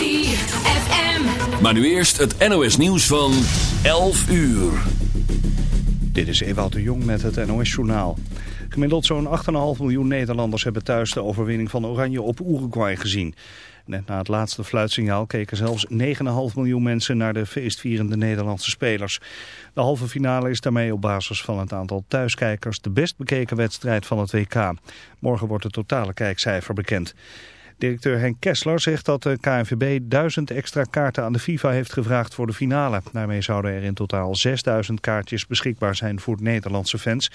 ZFM. Maar nu eerst het NOS nieuws van 11 uur. Dit is Ewout de Jong met het NOS journaal. Gemiddeld zo'n 8,5 miljoen Nederlanders hebben thuis de overwinning van Oranje op Uruguay gezien. Net na het laatste fluitsignaal keken zelfs 9,5 miljoen mensen naar de feestvierende Nederlandse spelers. De halve finale is daarmee op basis van het aantal thuiskijkers de best bekeken wedstrijd van het WK. Morgen wordt het totale kijkcijfer bekend. Directeur Henk Kessler zegt dat de KNVB duizend extra kaarten aan de FIFA heeft gevraagd voor de finale. Daarmee zouden er in totaal 6000 kaartjes beschikbaar zijn voor Nederlandse fans.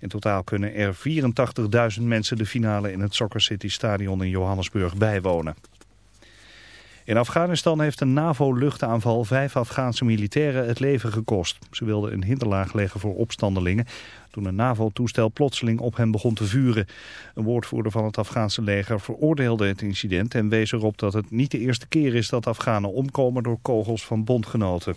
In totaal kunnen er 84.000 mensen de finale in het Soccer City Stadion in Johannesburg bijwonen. In Afghanistan heeft een NAVO-luchtaanval vijf Afghaanse militairen het leven gekost. Ze wilden een hinderlaag leggen voor opstandelingen toen een NAVO-toestel plotseling op hen begon te vuren. Een woordvoerder van het Afghaanse leger veroordeelde het incident en wees erop dat het niet de eerste keer is dat Afghanen omkomen door kogels van bondgenoten.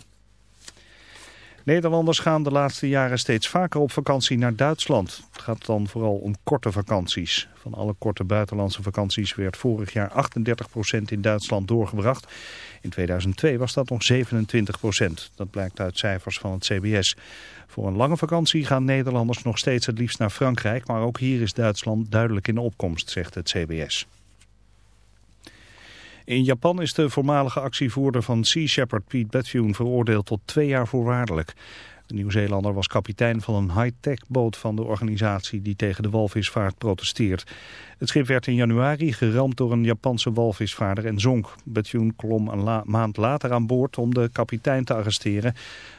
Nederlanders gaan de laatste jaren steeds vaker op vakantie naar Duitsland. Het gaat dan vooral om korte vakanties. Van alle korte buitenlandse vakanties werd vorig jaar 38% in Duitsland doorgebracht. In 2002 was dat nog 27%. Dat blijkt uit cijfers van het CBS. Voor een lange vakantie gaan Nederlanders nog steeds het liefst naar Frankrijk. Maar ook hier is Duitsland duidelijk in opkomst, zegt het CBS. In Japan is de voormalige actievoerder van Sea Shepherd Pete Bethune veroordeeld tot twee jaar voorwaardelijk. De Nieuw-Zeelander was kapitein van een high-tech boot van de organisatie die tegen de walvisvaart protesteert. Het schip werd in januari geramd door een Japanse walvisvaarder en zonk. Bethune klom een maand later aan boord om de kapitein te arresteren,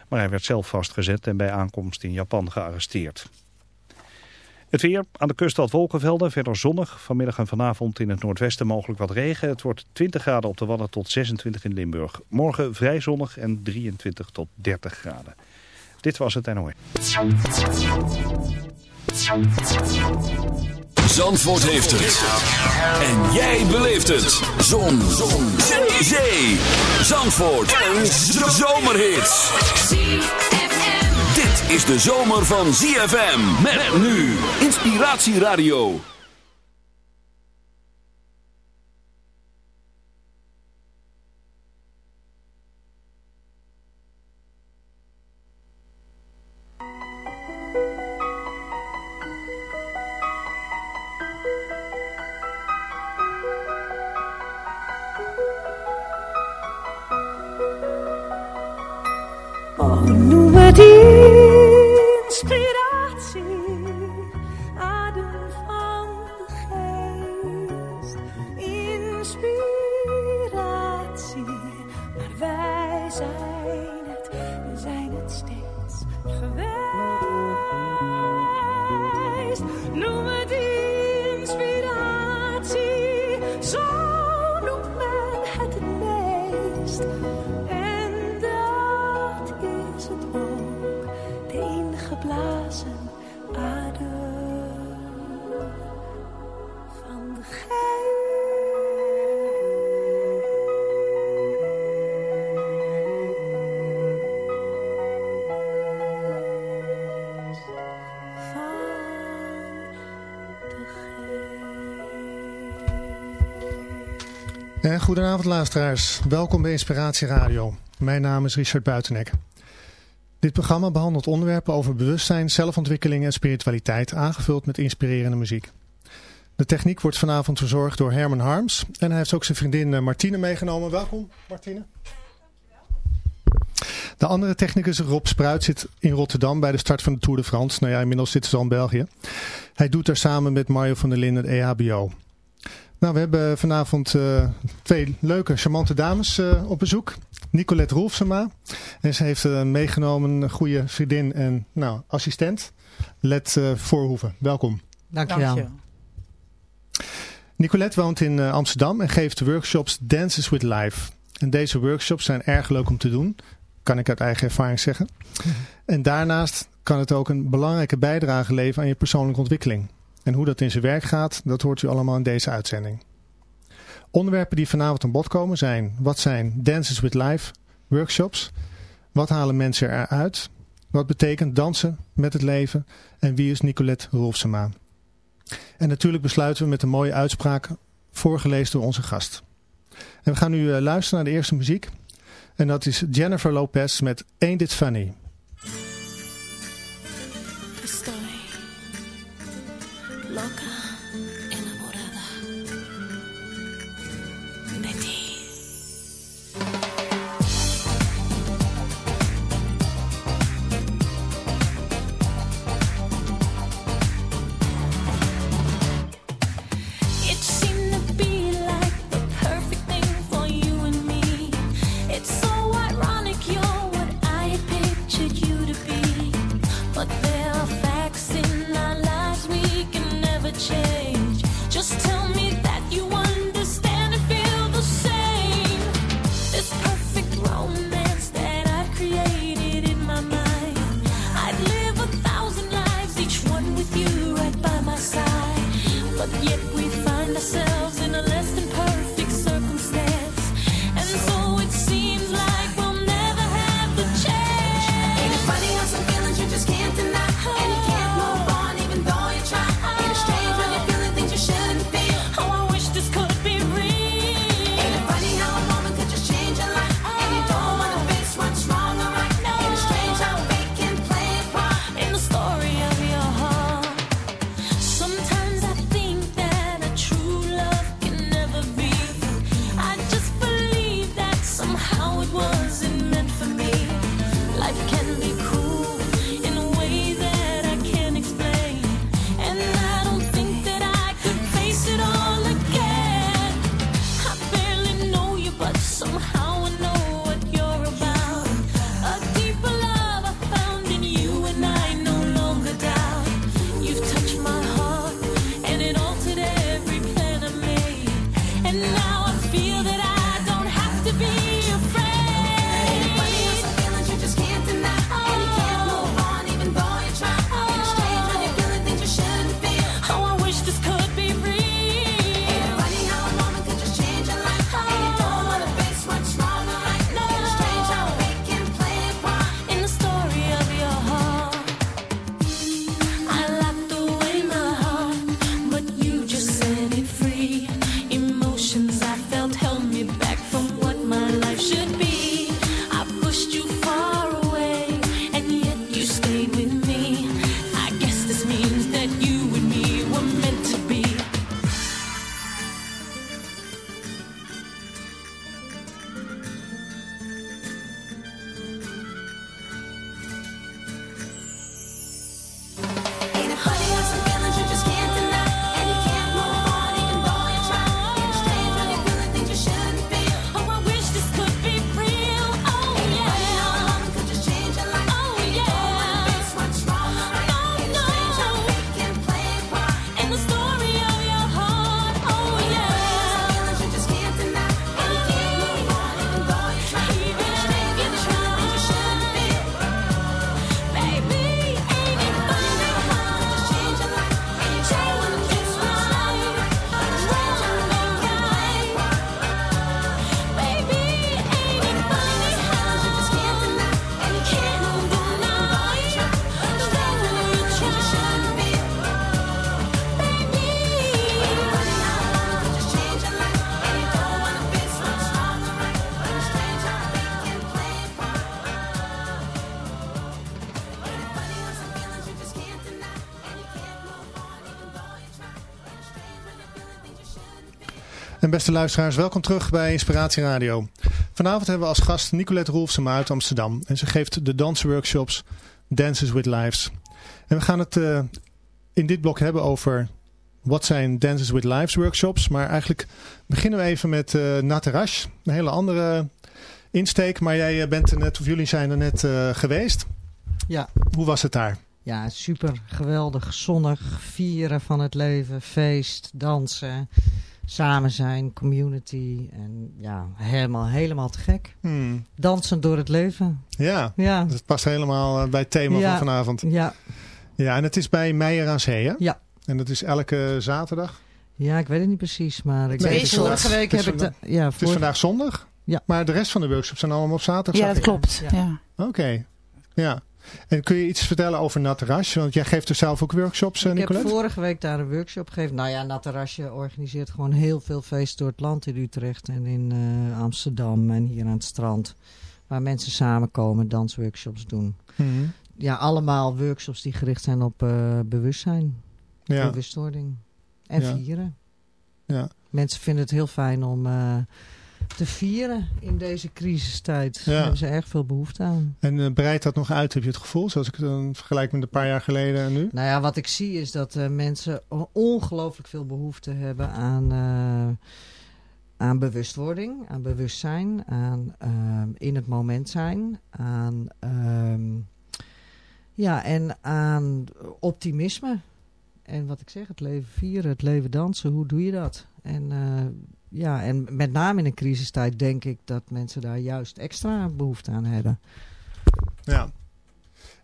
maar hij werd zelf vastgezet en bij aankomst in Japan gearresteerd. Het weer, aan de kust wat wolkenvelden, verder zonnig. Vanmiddag en vanavond in het noordwesten mogelijk wat regen. Het wordt 20 graden op de Wadden tot 26 in Limburg. Morgen vrij zonnig en 23 tot 30 graden. Dit was het NOE. Zandvoort heeft het. En jij beleeft het. Zon. Zon. Zee. Zandvoort. Een zomerhit is de zomer van ZFM. Met nu Inspiratieradio. Goedenavond luisteraars. Welkom bij Inspiratie Radio. Mijn naam is Richard Buitenek. Dit programma behandelt onderwerpen over bewustzijn, zelfontwikkeling en spiritualiteit, aangevuld met inspirerende muziek. De techniek wordt vanavond verzorgd door Herman Harms en hij heeft ook zijn vriendin eh, Martine meegenomen. Welkom Martine. De andere technicus Rob Spruit zit in Rotterdam bij de start van de Tour de France. Nou ja, inmiddels zitten ze al in België. Hij doet daar samen met Mario van der Linden het EHBO. Nou, we hebben vanavond uh, twee leuke, charmante dames uh, op bezoek. Nicolette Rolfsema. En ze heeft uh, meegenomen een goede vriendin en nou, assistent. Let Voorhoeven. Welkom. Dankjewel. Dank Nicolette woont in Amsterdam en geeft workshops Dances with Life. En deze workshops zijn erg leuk om te doen. Kan ik uit eigen ervaring zeggen. En daarnaast kan het ook een belangrijke bijdrage leveren aan je persoonlijke ontwikkeling. En hoe dat in zijn werk gaat, dat hoort u allemaal in deze uitzending. Onderwerpen die vanavond aan bod komen zijn, wat zijn Dances with Life workshops? Wat halen mensen eruit? Wat betekent dansen met het leven? En wie is Nicolette Rolfsema? En natuurlijk besluiten we met een mooie uitspraak voorgelezen door onze gast. En we gaan nu luisteren naar de eerste muziek. En dat is Jennifer Lopez met Ain't It Funny. Beste luisteraars, welkom terug bij Inspiratie Radio. Vanavond hebben we als gast Nicolette Roelfsema uit Amsterdam. En ze geeft de dansworkshops Dances with Lives. En we gaan het uh, in dit blok hebben over wat zijn Dances with Lives workshops. Maar eigenlijk beginnen we even met uh, Natarash. Een hele andere insteek. Maar jij eh, bent er net, of jullie zijn er net uh, geweest. Ja. Hoe was het daar? Ja, super geweldig, zonnig, vieren van het leven, feest, dansen samen zijn, community. En ja, helemaal, helemaal te gek. Hmm. Dansen door het leven. Ja, ja. dat past helemaal eh, bij het thema van vanavond. Ja. Ja, en het is bij Meijer aan Zee, hè? Ja. En dat is elke zaterdag? Ja, ik weet het niet precies, maar ik nee, weet vorige week heb ik... De, ja, Het is vandaag zondag? Ja. Maar de rest van de workshops zijn allemaal op zaterdag? Ja, dat klopt. Ja. Oké, ja. En kun je iets vertellen over Natarasje? Want jij geeft er zelf ook workshops, uh, Ik Nicolette? heb vorige week daar een workshop gegeven. Nou ja, Natarasje organiseert gewoon heel veel feesten door het land in Utrecht en in uh, Amsterdam en hier aan het strand. Waar mensen samenkomen, dansworkshops doen. Mhm. Ja, allemaal workshops die gericht zijn op uh, bewustzijn, Ja, bewustwording en Ja. vieren. ja. Mensen vinden het heel fijn om uh, te vieren in deze crisistijd. Ja. Daar hebben ze erg veel behoefte aan. En uh, breidt dat nog uit, heb je het gevoel? Zoals ik het dan vergelijk met een paar jaar geleden en nu? Nou ja, wat ik zie is dat uh, mensen ongelooflijk veel behoefte hebben aan, uh, aan bewustwording, aan bewustzijn, aan in het moment zijn, aan, ja, en aan optimisme. En wat ik zeg, het leven vieren, het leven dansen, hoe doe je dat? En uh, ja, en met name in een crisistijd denk ik dat mensen daar juist extra behoefte aan hebben. Ja.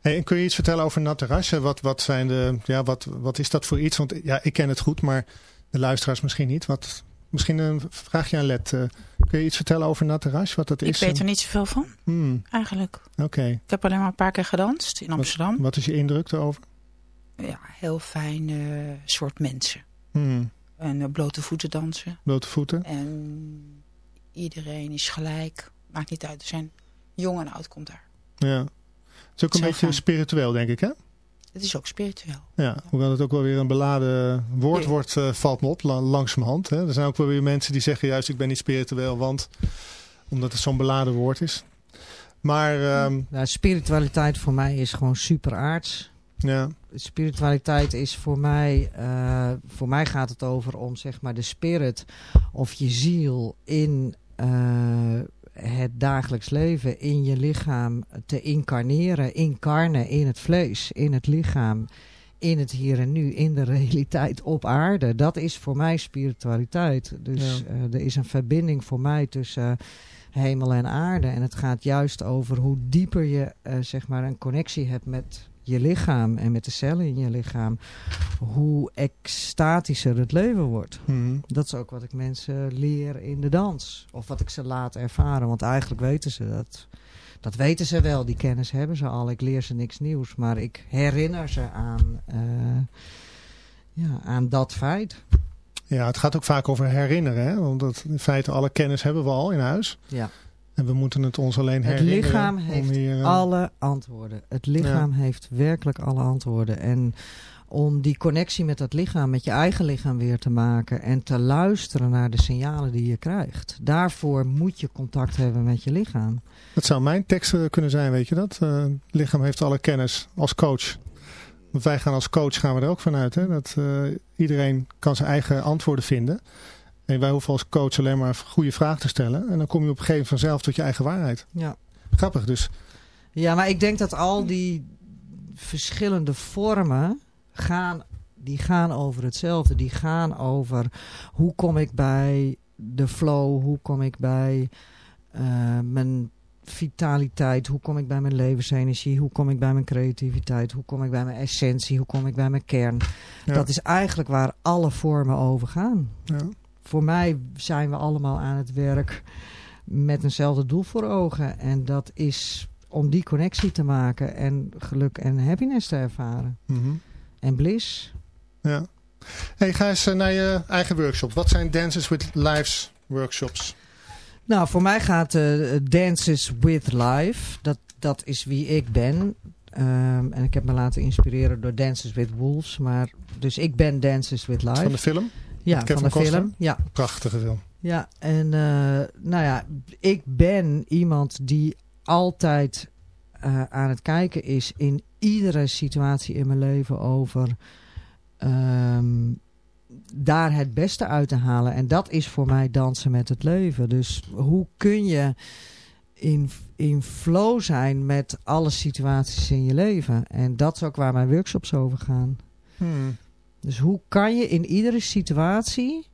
Hey, en kun je iets vertellen over Natarasje? Wat, wat, zijn de, ja, wat, wat is dat voor iets? Want ja, ik ken het goed, maar de luisteraars misschien niet. Wat, misschien een vraagje aan Let. Uh, kun je iets vertellen over Natarasje? Wat dat ik is? Ik weet er niet zoveel van, hmm. eigenlijk. Oké. Okay. Ik heb alleen maar een paar keer gedanst in Amsterdam. Wat, wat is je indruk erover? Ja, heel fijn uh, soort mensen. Hmm. En uh, blote voeten dansen. Blote voeten. En iedereen is gelijk. Maakt niet uit. Er zijn jong en oud komt daar. Ja. Het is ook een beetje spiritueel, denk ik, hè? Het is ook spiritueel. Ja, hoewel het ook wel weer een beladen woord Ja. wordt, uh, valt me op, la langzamerhand. Hè? Er zijn ook wel weer mensen die zeggen juist, ik ben niet spiritueel, want omdat het zo'n beladen woord is. Maar... Um, nou, spiritualiteit voor mij is gewoon super aards. Ja. Spiritualiteit is voor mij, uh, voor mij gaat het over om zeg maar de spirit of je ziel in uh, het dagelijks leven, in je lichaam te incarneren, incarnen in het vlees, in het lichaam, in het hier en nu, in de realiteit op aarde. Dat is voor mij spiritualiteit. Dus Ja. uh, er is een verbinding voor mij tussen hemel en aarde. En het gaat juist over hoe dieper je uh, zeg maar een connectie hebt met je lichaam en met de cellen in je lichaam, hoe extatischer het leven wordt. Hmm. Dat is ook wat ik mensen leer in de dans. Of wat ik ze laat ervaren. Want eigenlijk weten ze dat. Dat weten ze wel, die kennis hebben ze al. Ik leer ze niks nieuws. Maar ik herinner ze aan, uh, ja, aan dat feit. Ja, het gaat ook vaak over herinneren. Hè? Want dat, in feite alle kennis hebben we al in huis. Ja. En we moeten het ons alleen Het herinneren. lichaam om heeft hier, uh, alle antwoorden. Het lichaam heeft werkelijk alle antwoorden. En om die connectie met dat lichaam, met je eigen lichaam weer te maken. En te luisteren naar de signalen die je krijgt. Daarvoor moet je contact hebben met je lichaam. Dat zou mijn tekst uh, kunnen zijn, weet je dat? Uh, het lichaam heeft alle kennis als coach. Want wij gaan als coach gaan we er ook vanuit. Hè? Dat uh, iedereen kan zijn eigen antwoorden vinden. En wij hoeven als coach alleen maar goede vragen te stellen. En dan kom je op een gegeven moment vanzelf tot je eigen waarheid. Ja. Grappig dus. Ja, maar ik denk dat al die verschillende vormen gaan, die gaan over hetzelfde. Die gaan over hoe kom ik bij de flow, hoe kom ik bij uh, mijn vitaliteit, hoe kom ik bij mijn levensenergie, hoe kom ik bij mijn creativiteit, hoe kom ik bij mijn essentie, hoe kom ik bij mijn kern. Ja. Dat is eigenlijk waar alle vormen over gaan. Ja. Voor mij zijn we allemaal aan het werk met eenzelfde doel voor ogen. En dat is om die connectie te maken en geluk en happiness te ervaren. Mm -hmm. En bliss. Ja. Hey, ga eens naar je eigen workshop. Wat zijn Dances with Lives workshops? Nou, voor mij gaat uh, Dances with Life. Dat, dat is wie ik ben. Um, en ik heb me laten inspireren door Dances with Wolves. Maar, dus ik ben Dances with Life. Van de film? Ja, van de Costa? film. Ja. Prachtige film. Ja, en uh, nou ja, ik ben iemand die altijd uh, aan het kijken is in iedere situatie in mijn leven over um, daar het beste uit te halen. En dat is voor mij dansen met het leven. Dus hoe kun je in, in flow zijn met alle situaties in je leven? En dat is ook waar mijn workshops over gaan. Hmm. Dus hoe kan je in iedere situatie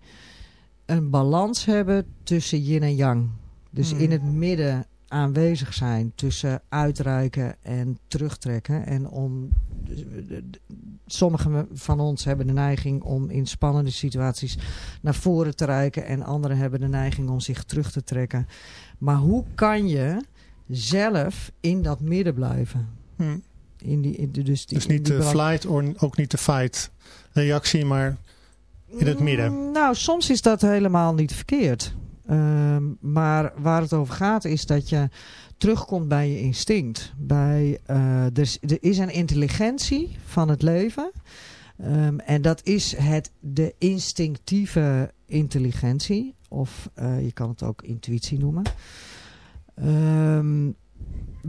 een balans hebben tussen yin en yang? Dus Hmm. in het midden aanwezig zijn tussen uitreiken en terugtrekken. En om sommigen van ons hebben de neiging om in spannende situaties naar voren te reiken. En anderen hebben de neiging om zich terug te trekken. Maar hoe kan je zelf in dat midden blijven? Hmm. in die, in de, dus, die, Dus niet de flight of ook niet de fight reactie, maar in het midden. Mm, Nou, soms is dat helemaal niet verkeerd. Ehm, maar waar het over gaat is dat je terugkomt bij je instinct. Bij, eh, er, is, een intelligentie van het leven. Ehm, en dat is het, de instinctieve intelligentie. Of eh, je kan het ook intuïtie noemen. Ehm,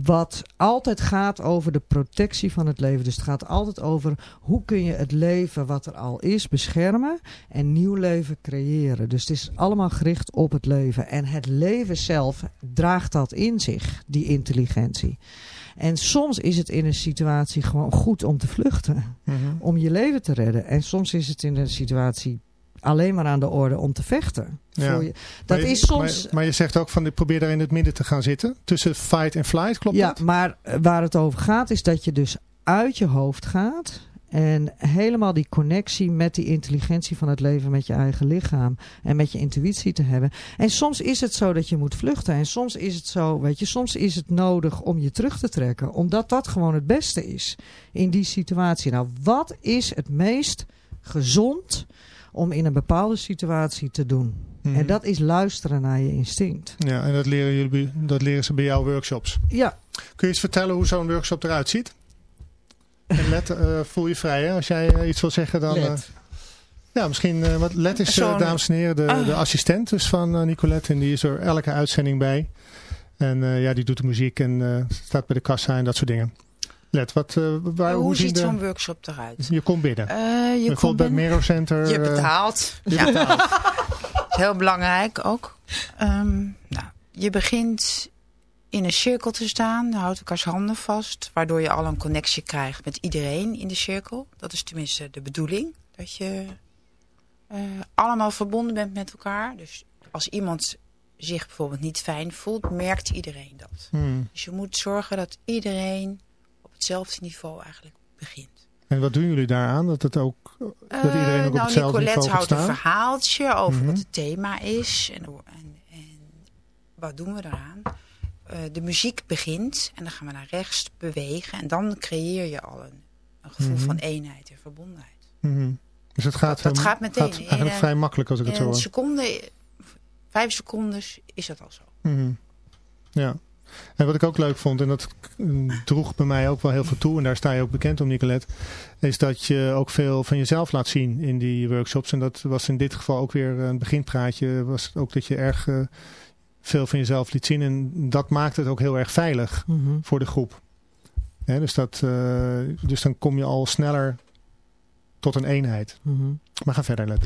wat altijd gaat over de protectie van het leven. Dus het gaat altijd over hoe kun je het leven wat er al is beschermen en nieuw leven creëren. Dus het is allemaal gericht op het leven. En het leven zelf draagt dat in zich, die intelligentie. En soms is het in een situatie gewoon goed om te vluchten, Mhm. om je leven te redden. En soms is het in een situatie alleen maar aan de orde om te vechten. Ja. Voor je. Dat Maar je- is soms. Maar, maar je zegt ook van, ik probeer daar in het midden te gaan zitten. Tussen fight en flight, klopt ja, dat? maar eh, waar het over gaat is dat je dus uit je hoofd gaat. En helemaal die connectie met die intelligentie van het leven, met je eigen lichaam en met je intuïtie te hebben. En soms is het zo dat je moet vluchten. En soms is het zo, weet je, soms is het nodig om je terug te trekken. Omdat dat gewoon het beste is in die situatie. Nou, wat is het meest gezond om in een bepaalde situatie te doen? Mhm. En dat is luisteren naar je instinct. Ja, en dat leren, jullie, dat leren ze bij jouw workshops. Ja, Kun je eens vertellen hoe zo'n workshop eruit ziet? En Let, eh, voel je vrij hè? Als jij eh, iets wil zeggen dan... eh, ja, misschien... wat Let is, dames en heren, de, Ah. de assistent dus van Nicolette. En die is er elke uitzending bij. En ja, die doet de muziek en staat bij de kassa en dat soort dingen. Let, wat, eh, waar, hoe ziet zo'n workshop eruit? Je komt binnen. Eh, je komt Bijvoorbeeld bij Mero Center. je eh, betaalt. je ja, betaalt. heel belangrijk ook. Ehm, nou, je begint in een cirkel te staan, houdt elkaars handen vast, waardoor je al een connectie krijgt met iedereen in de cirkel. Dat is tenminste de bedoeling, dat je allemaal verbonden bent met elkaar. Dus als iemand zich bijvoorbeeld niet fijn voelt, merkt iedereen dat. Hmm. Dus je moet zorgen dat iedereen hetzelfde niveau eigenlijk begint. En wat doen jullie daaraan? Dat het ook... Eh, iedereen ook op nou, hetzelfde Nicolette niveau houdt een verhaaltje over Mhm. wat het thema is. En, en, en wat doen we eraan? Eh, de muziek begint en dan gaan we naar rechts bewegen. En dan creëer je al een, een gevoel Mhm. van eenheid en verbondenheid. Mhm. Dus het gaat, Dat heel- gaat meteen. gaat eigenlijk vrij makkelijk als ik het zo een hoor. seconde, vijf secondes is dat al zo. Mhm. Ja. En wat ik ook leuk vond, en dat droeg bij mij ook wel heel veel toe, en daar sta je ook bekend om Nicolette, is dat je ook veel van jezelf laat zien in die workshops. En dat was in dit geval ook weer een beginpraatje, was ook dat je erg eh, veel van jezelf liet zien. En dat maakt het ook heel erg veilig Mhm. voor de groep. Hè, dus, dat, eh, dus dan kom je al sneller tot een eenheid. Mhm. Maar ga verder, Let.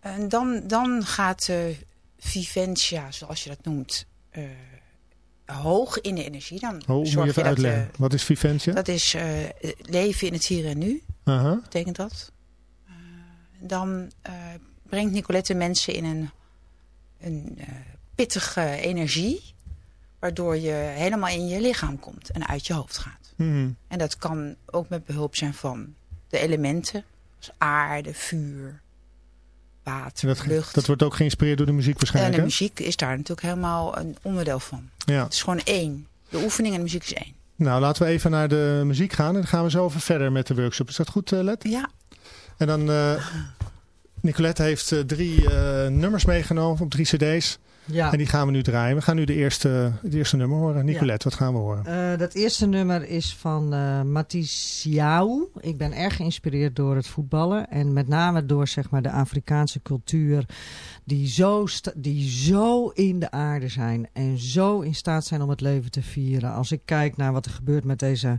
En dan, dan gaat eh Viventia, zoals je dat noemt, eh, hoog in de energie. Dan Oh, moet je zorg even je dat, uitleggen. eh, Wat is Viventia? dat is eh, leven in het hier en nu. Aha. betekent dat. Eh, dan brengt Nicolette mensen in een, een pittige energie, waardoor je helemaal in je lichaam komt en uit je hoofd gaat. Mhm. En dat kan ook met behulp zijn van de elementen, zoals aarde, vuur, water, En dat, lucht. dat wordt ook geïnspireerd door de muziek en waarschijnlijk. de hè? muziek is daar natuurlijk helemaal een onderdeel van. Ja. Het is gewoon één. De oefening en de muziek is één. Nou, laten we even naar de muziek gaan. En dan gaan we zo even verder met de workshop. Is dat goed, eh, Let? Ja, En dan... eh Nicolette heeft eh, drie nummers meegenomen op drie cd's. Ja. En die gaan we nu draaien. We gaan nu de eerste, het eerste nummer horen. Nicolette, wat gaan we horen? Eh, dat eerste nummer is van eh Matisse Jou. Ik ben erg geïnspireerd door het voetballen. En met name door zeg maar, de Afrikaanse cultuur. Die zo, die zo in de aarde zijn. En zo in staat zijn om het leven te vieren. Als ik kijk naar wat er gebeurt met deze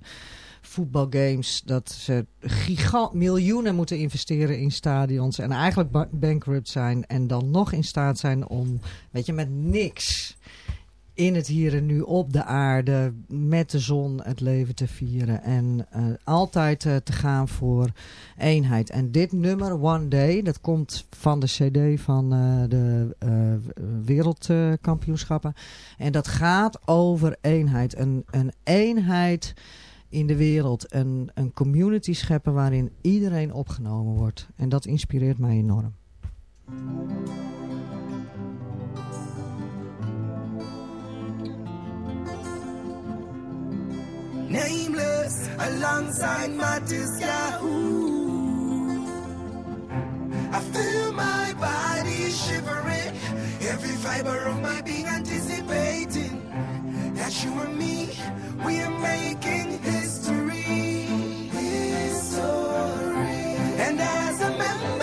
voetbalgames. Dat ze gigant miljoenen moeten investeren in stadions. En eigenlijk ba- bankrupt zijn. En dan nog in staat zijn om, weet je, met niks in het hier en nu op de aarde met de zon het leven te vieren en eh, altijd eh, te gaan voor eenheid. En dit nummer One Day, dat komt van de CD van eh, de wereldkampioenschappen en dat gaat over eenheid, een, een eenheid in de wereld, een, een community scheppen waarin iedereen opgenomen wordt. En dat inspireert mij enorm. nameless, alongside Mattis Yahoo. I feel my body shivering, every fiber of my being anticipating you and me, we are making history. History. And as a member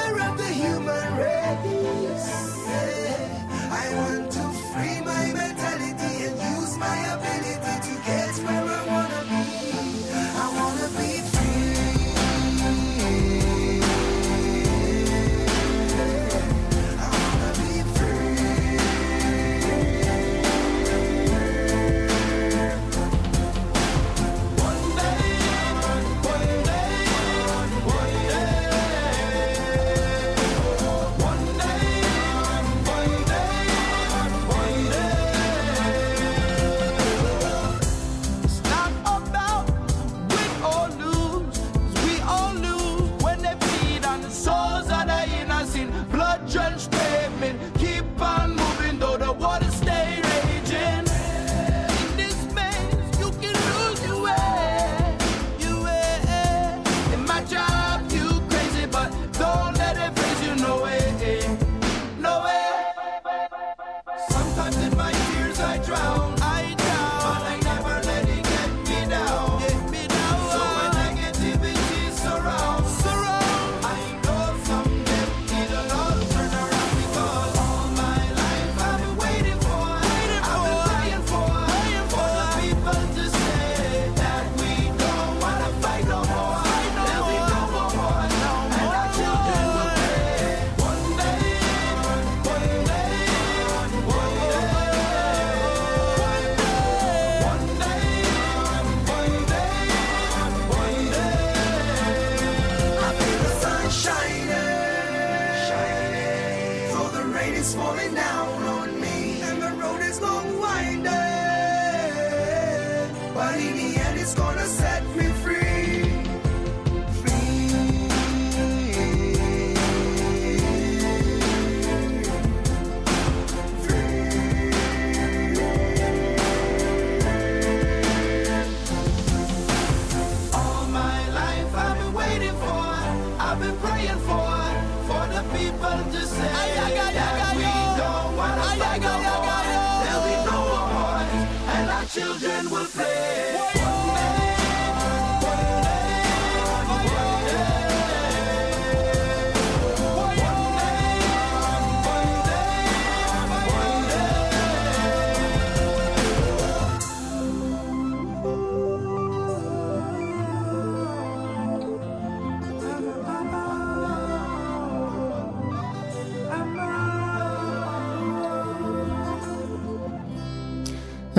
children will play.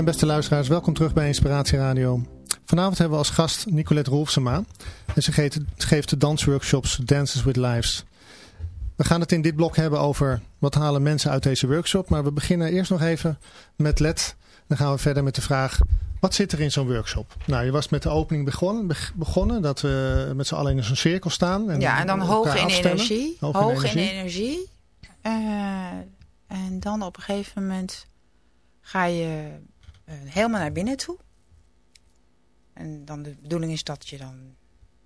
Beste luisteraars, welkom terug bij Inspiratie Radio. Vanavond hebben we als gast Nicolette Rolfsema. En ze geeft, geeft de dansworkshops Dances with Lives. We gaan het in dit blok hebben over wat halen mensen uit deze workshop. Maar we beginnen eerst nog even met Let. Dan gaan we verder met de vraag, wat zit er in zo'n workshop? Nou, je was met de opening begonnen, beg- begonnen dat we met z'n allen in zo'n cirkel staan. En ja, en dan hoog in energie. Hoog Hoog, in in energie. Eh, en dan op een gegeven moment ga je helemaal naar binnen toe. En dan de bedoeling is dat je dan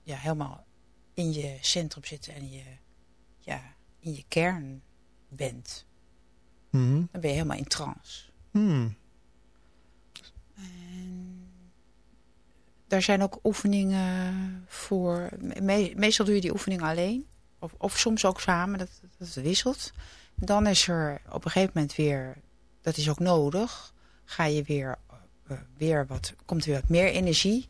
ja, helemaal in je centrum zit en je, ja, in je kern bent. Mhm. Dan ben je helemaal in trance. Hmm. En daar zijn ook oefeningen voor. Me- meestal doe je die oefening alleen. Of, of soms ook samen, dat, dat wisselt. Dan is er op een gegeven moment weer, dat is ook nodig, ga je weer, eh, weer wat, komt er weer wat meer energie.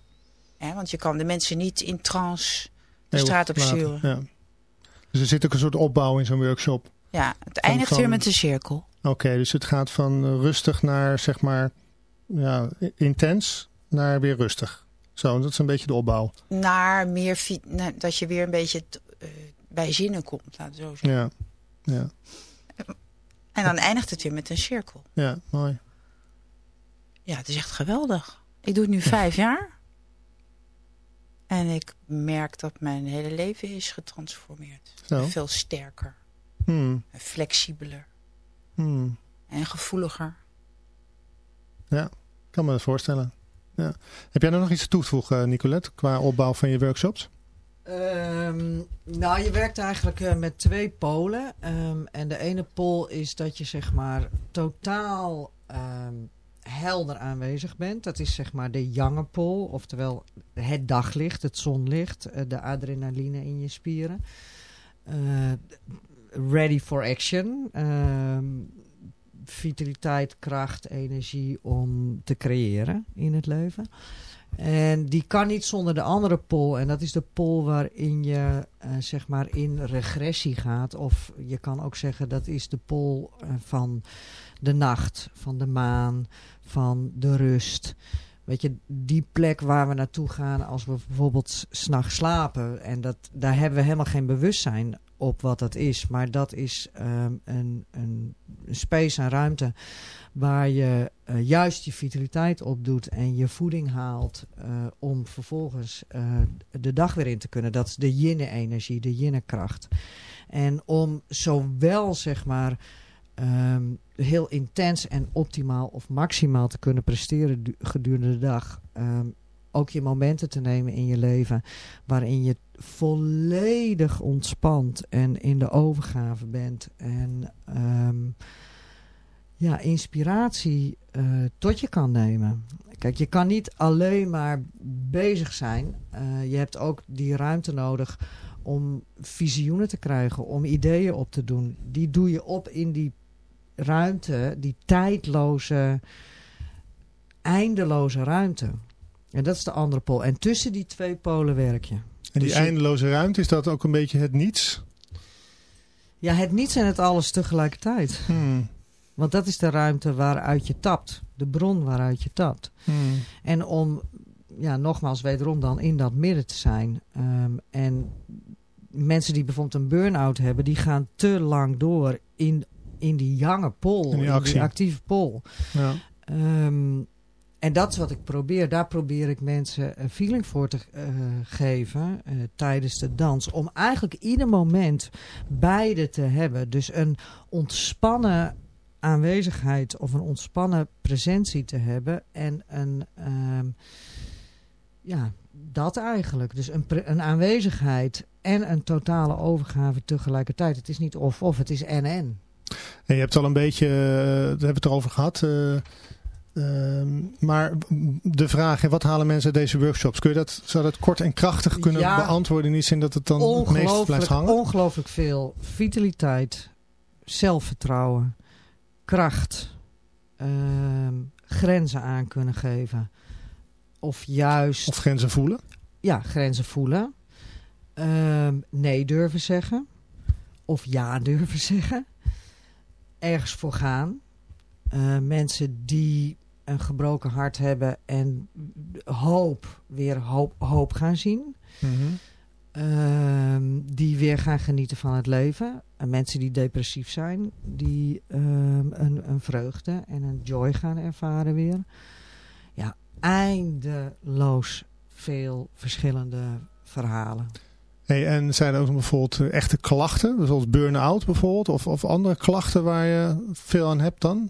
Hè? Want je kan de mensen niet in trance de straat op sturen. Ja. Dus er zit ook een soort opbouw in zo'n workshop. Ja, het eindigt van- weer met een cirkel. Oké, dus het gaat van eh, rustig naar zeg maar ja, intens naar weer rustig. Zo, dat is een beetje de opbouw. Naar meer, naar- dat je weer een beetje eh, bij zinnen komt, laten we zo zeggen. Ja, ja, En dan eindigt het weer met een cirkel. ja, mooi. Ja, het is echt geweldig. Ik doe het nu vijf jaar. En ik merk dat mijn hele leven is getransformeerd. Zo. Veel sterker, Hmm, en flexibeler hmm. en gevoeliger. Ja, ik kan me dat voorstellen. Heb jij er nog iets toe te voegen, Nicolette, qua opbouw van je workshops? Ehm, nou, je werkt eigenlijk eh, met twee polen. Ehm, en de ene pol is dat je zeg maar totaal ehm, helder aanwezig bent. Dat is zeg maar de jonge pol, oftewel het daglicht, het zonlicht, eh, de adrenaline in je spieren. Eh, ready for action. Ehm, vitaliteit, kracht, energie om te creëren in het leven. En die kan niet zonder de andere pol. En dat is de pol waarin je eh, zeg maar in regressie gaat. Of je kan ook zeggen dat is de pol van de nacht, van de maan, van de rust. Weet je, die plek waar we naartoe gaan als we bijvoorbeeld s'nachts slapen. En dat, daar hebben we helemaal geen bewustzijn op wat dat is. Maar dat is ehm, een, een, space, een ruimte waar je eh, juist je vitaliteit opdoet en je voeding haalt eh, om vervolgens eh, de dag weer in te kunnen. Dat is de yin-energie, de yin-kracht. En om zowel zeg maar ehm, heel intens en optimaal of maximaal te kunnen presteren du- gedurende de dag. ehm, ook je momenten te nemen in je leven waarin je volledig ontspant en in de overgave bent. En ehm, ja, inspiratie eh, tot je kan nemen. Kijk, je kan niet alleen maar bezig zijn. Eh, je hebt ook die ruimte nodig om visioenen te krijgen, om ideeën op te doen. Die doe je op in die ruimte, die tijdloze, eindeloze ruimte. En dat is de andere pool. En tussen die twee polen werk je. En die Dus eindeloze ruimte, is dat ook een beetje het niets? Ja, het niets en het alles tegelijkertijd. Hmm. Want dat is de ruimte waaruit je tapt. De bron waaruit je tapt. Hmm. En om, ja, nogmaals, wederom dan in dat midden te zijn. Ehm, en mensen die bijvoorbeeld een burn-out hebben, die gaan te lang door in, in die jonge pol. In die actie. actieve pol. Ja. Ehm, en dat is wat ik probeer. Daar probeer ik mensen een feeling voor te eh, geven eh, tijdens de dans. Om eigenlijk ieder moment beide te hebben. Dus een ontspannen aanwezigheid of een ontspannen presentie te hebben. En een, ehm, ja, dat eigenlijk. Dus een, een aanwezigheid en een totale overgave tegelijkertijd. Het is niet of-of, het is en-en. En je hebt al een beetje, eh, daar hebben we het erover gehad. eh, ehm, maar de vraag, wat halen mensen uit deze workshops? Kun je dat, zou dat kort en krachtig kunnen Ja. beantwoorden in die zin dat het dan het meest blijft hangen? ongelooflijk veel vitaliteit, zelfvertrouwen, kracht, ehm, grenzen aan kunnen geven. Of juist Of grenzen voelen? ja, grenzen voelen. Ehm, nee durven zeggen. Of ja durven zeggen. Ergens voor gaan. Eh, mensen die een gebroken hart hebben en hoop, weer hoop, hoop gaan zien. Mhm. Ehm, die weer gaan genieten van het leven. En mensen die depressief zijn, die ehm, een, een vreugde en een joy gaan ervaren weer. Ja, eindeloos veel verschillende verhalen. Hey, en zijn er ook bijvoorbeeld eh, echte klachten, zoals burn-out bijvoorbeeld, of, of andere klachten waar je veel aan hebt dan?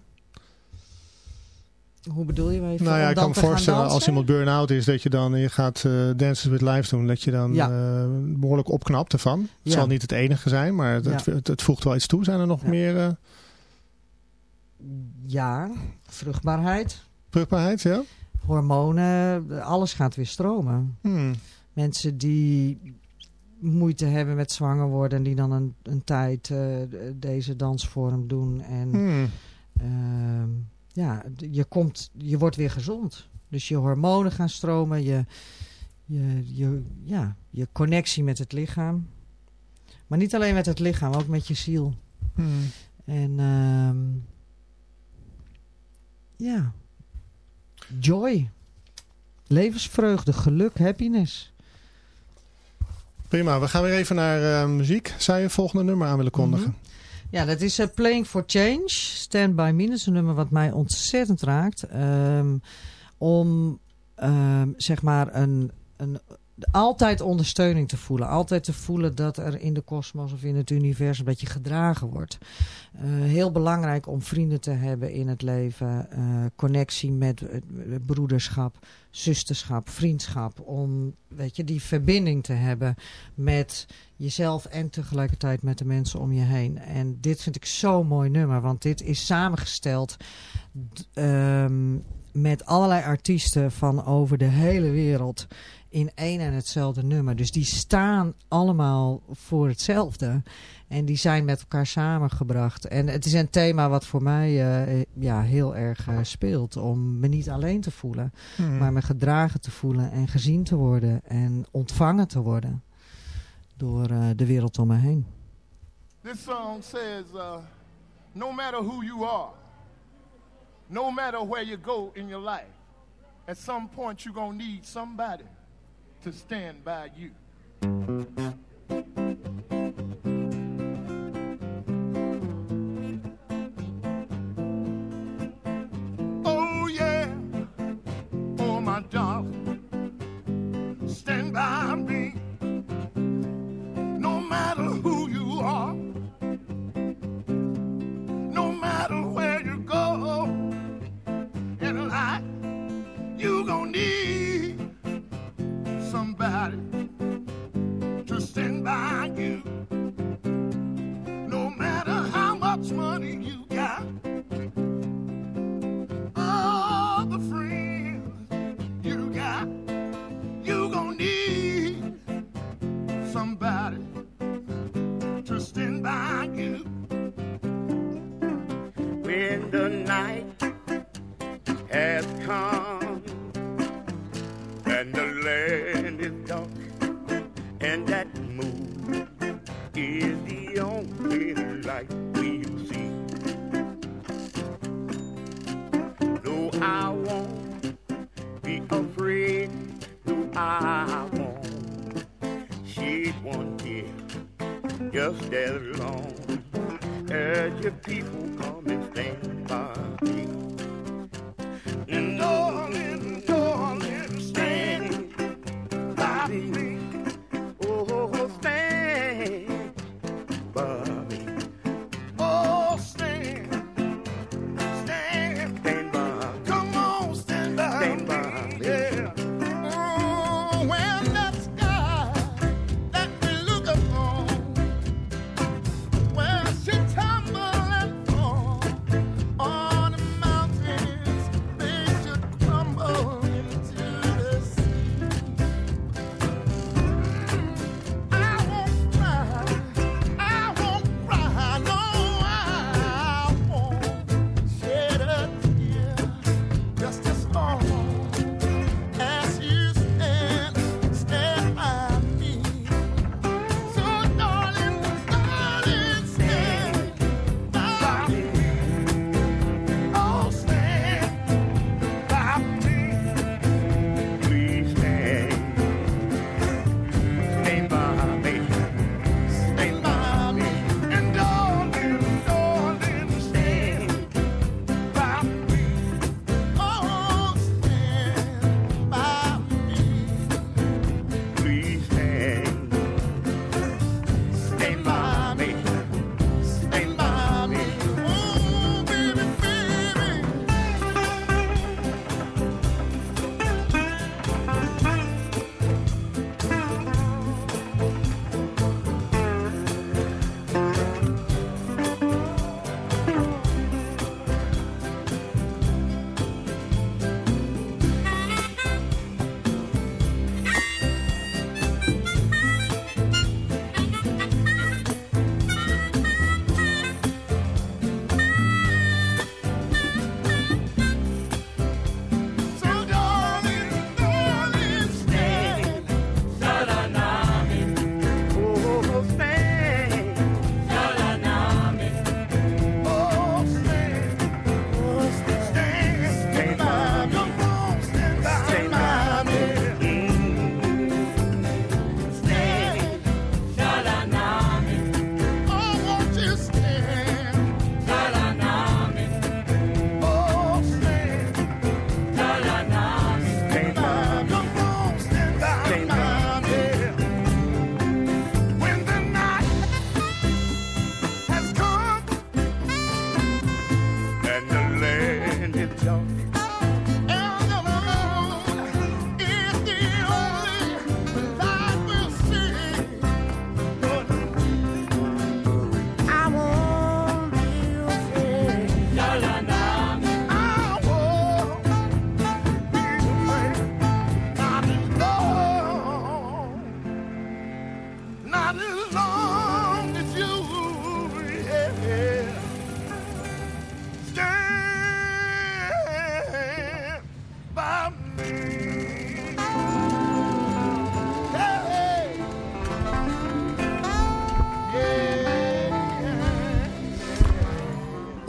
Hoe bedoel je? Even nou ja, ik kan me voorstellen als iemand burn-out is, dat je dan je gaat eh Dances with Life doen, dat je dan Ja. eh, behoorlijk opknapt ervan. Het Ja. zal niet het enige zijn, maar het, Ja. het, het, het voegt wel iets toe. Zijn er nog meer Ja, vruchtbaarheid, vruchtbaarheid? Ja? hormonen, alles gaat weer stromen. Hmm. Mensen die moeite hebben met zwanger worden en die dan een, een tijd eh, deze dansvorm doen. En Hmm. Ehm, ja, je, komt, je wordt weer gezond. Dus je hormonen gaan stromen, je, je, je, ja, je connectie met het lichaam. Maar niet alleen met het lichaam, ook met je ziel. Hmm. En ehm, ja, joy, levensvreugde, geluk, happiness. Prima, we gaan weer even naar eh, muziek. Zou je het volgende nummer aan willen kondigen? Mhm. Ja, dat is eh, Playing for Change. Stand By is een nummer wat mij ontzettend raakt. Ehm, om, ehm, zeg maar, een, een altijd ondersteuning te voelen. Altijd te voelen dat er in de kosmos of in het universum dat je gedragen wordt. Uh, heel belangrijk om vrienden te hebben in het leven. Uh, connectie met broederschap, zusterschap, vriendschap. Om weet je, die verbinding te hebben met jezelf en tegelijkertijd met de mensen om je heen. En dit vind ik zo'n mooi nummer. Want dit is samengesteld... Um, met allerlei artiesten van over de hele wereld in één en hetzelfde nummer. Dus die staan allemaal voor hetzelfde. En die zijn met elkaar samengebracht. En het is een thema wat voor mij uh, ja, heel erg uh, speelt. Om me niet alleen te voelen. Hmm. Maar me gedragen te voelen en gezien te worden. En ontvangen te worden. Door uh, de wereld om me heen. This song says, no matter who you are. No matter where you go in your life. At some point you're going to need somebody to stand by you. Just as long as your people come and stand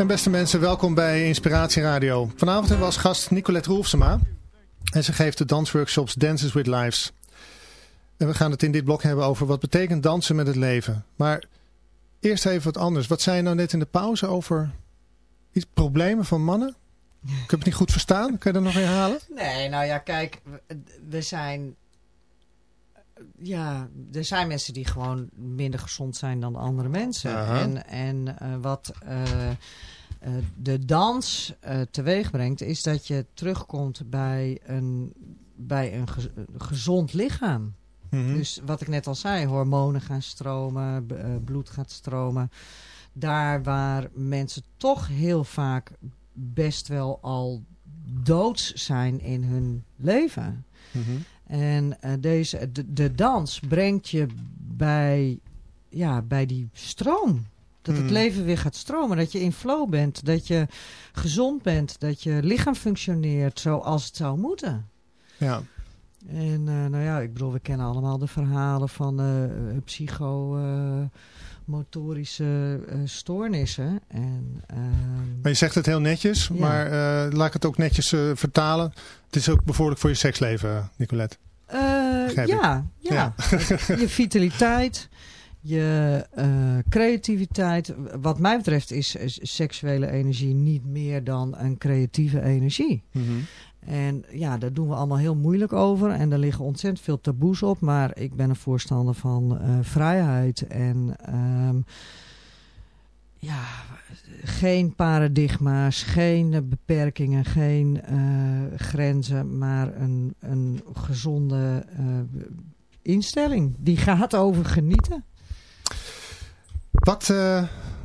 Beste mensen, welkom bij Inspiratie Radio. Vanavond hebben we als gast Nicolette Roelfsema. En ze geeft de dansworkshops Dances with Lives. En we gaan het in dit blok hebben over wat betekent dansen met het leven. Maar eerst even wat anders. Wat zei je nou net in de pauze over iets, problemen van mannen? Ik heb het niet goed verstaan. Kun je dat nog herhalen? Nee, nou ja, kijk, we zijn... Ja, er zijn mensen die gewoon minder gezond zijn dan andere mensen. En, en eh, wat eh, eh, de dans teweeg brengt, is dat je terugkomt bij een, bij een gez- gezond lichaam. Mhm. Dus wat ik net al zei, hormonen gaan stromen, bloed gaat stromen. Daar waar mensen toch heel vaak best wel al doods zijn in hun leven. Mhm. En eh, deze, de, de dans brengt je bij, ja, bij die stroom. Dat het Mhm. leven weer gaat stromen. Dat je in flow bent. Dat je gezond bent. Dat je lichaam functioneert zoals het zou moeten. Ja. En eh, nou ja, ik bedoel, we kennen allemaal de verhalen van eh psychomotorische eh, stoornissen. En, ehm, Maar je zegt het heel netjes, Ja. maar eh, laat ik het ook netjes eh, vertalen. Het is ook bevorderlijk voor je seksleven, Nicolette. ja, ja. je vitaliteit, je creativiteit. Wat mij betreft is, is seksuele energie niet meer dan een creatieve energie. Mhm. En ja, daar doen we allemaal heel moeilijk over. En er liggen ontzettend veel taboes op. Maar ik ben een voorstander van eh, vrijheid. En ehm, ja, geen paradigma's, geen beperkingen, geen eh, grenzen. Maar een, een gezonde eh, instelling. Die gaat over genieten. Wat,